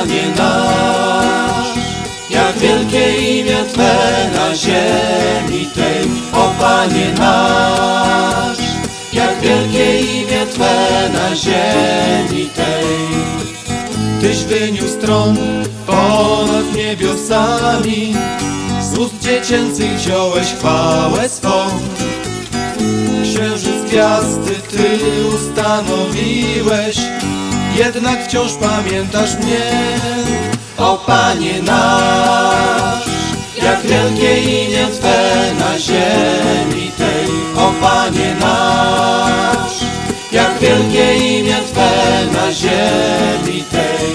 Panie nasz, jak wielkie imię Twe na ziemi tej. O Panie nasz, jak wielkie imię Twe na ziemi tej. Tyś wyniósł tron ponad niebiosami, z ust dziecięcych wziąłeś chwałę swą. Księżyc gwiazdy Ty ustanowiłeś, jednak wciąż pamiętasz mnie, o Panie nasz. Jak wielkie imię Twe na ziemi tej, o Panie nasz. Jak wielkie imię Twe na ziemi tej.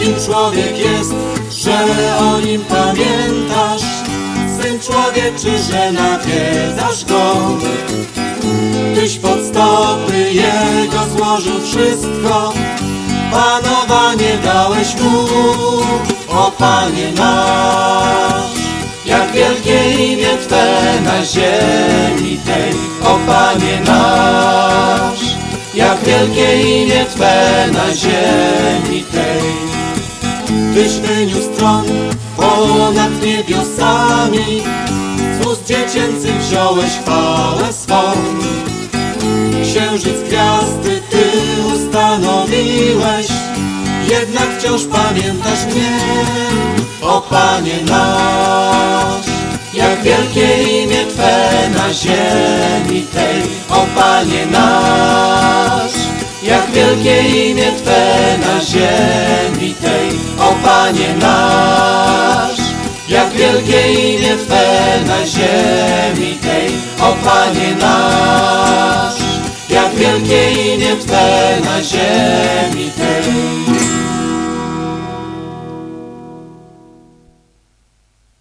Kim człowiek jest, że o nim pamiętasz? Syn człowieczy, że nawiedzasz go. Tyś pod stopy Jego złożył wszystko, panowanie dałeś Mu, o Panie nasz. Jak wielkie imię Twe na ziemi tej, o Panie nasz. Jak wielkie imię Twe na ziemi tej. Tyś wyniósł tron ponad niebiosami, z ust dziecięcych wziąłeś chwałę swą. Księżyc gwiazdy Ty ustanowiłeś, jednak wciąż pamiętasz mnie, o Panie nasz. Jak wielkie imię Twe na ziemi tej, o Panie nasz. Jak wielkie imię Twe na ziemi tej, o Panie nasz. Jak wielkie imię Twe na ziemi tej, o Panie nasz. Twe na ziemi tej.